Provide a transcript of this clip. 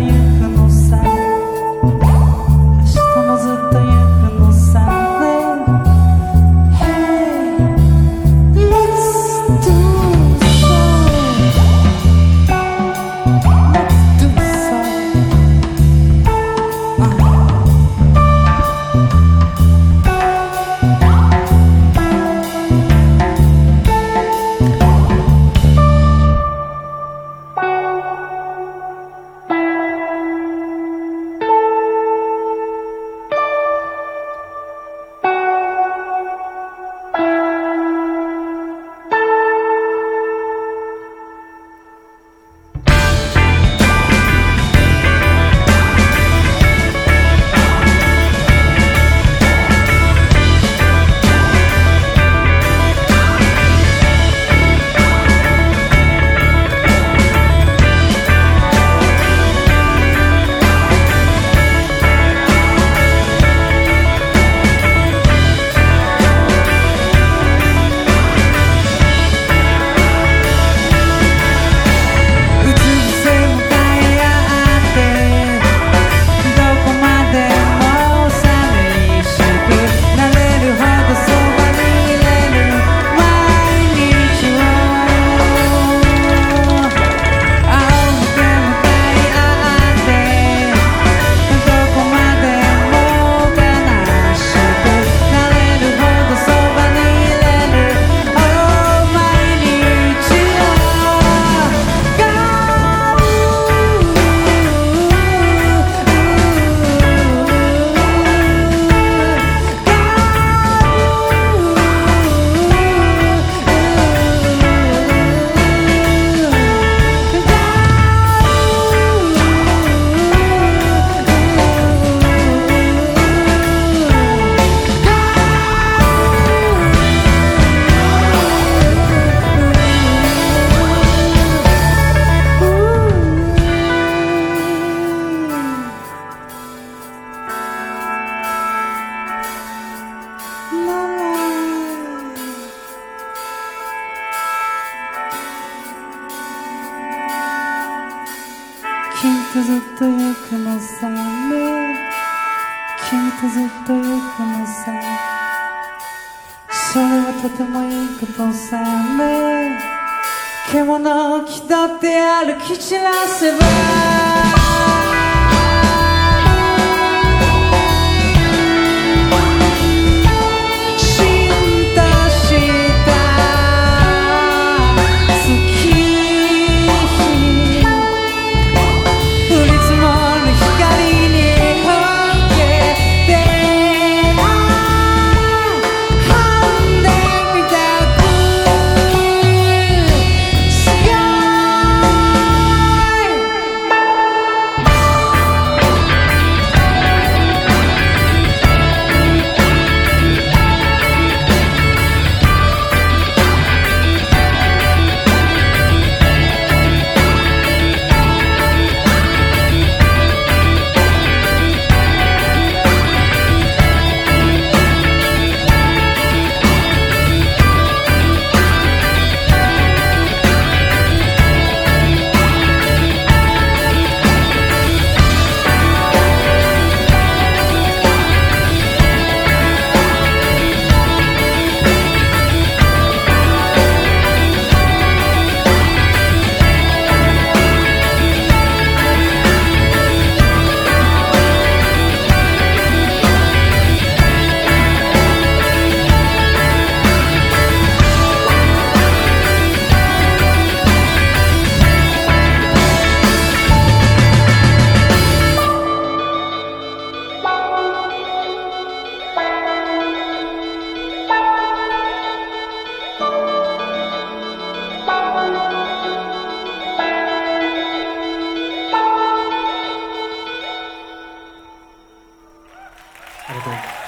you. と行くのさね君とずっと行くのさそれはとてもいいことさね獣を気取って歩き散らせばありがとうございます。